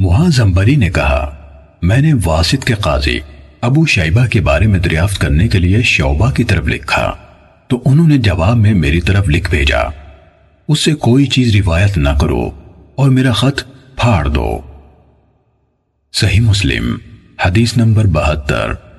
معاذ نے کہا، میں نے واسط کے قاضی ابو شیبہ کے بارے میں دریافت کرنے کے لیے شعبہ کی طرف لکھا، تو انہوں نے جواب میں میری طرف لکھ بھیجا، اس سے کوئی چیز روایت نہ کرو اور میرا خط پھاڑ دو۔ صحیح مسلم، حدیث نمبر بہتر۔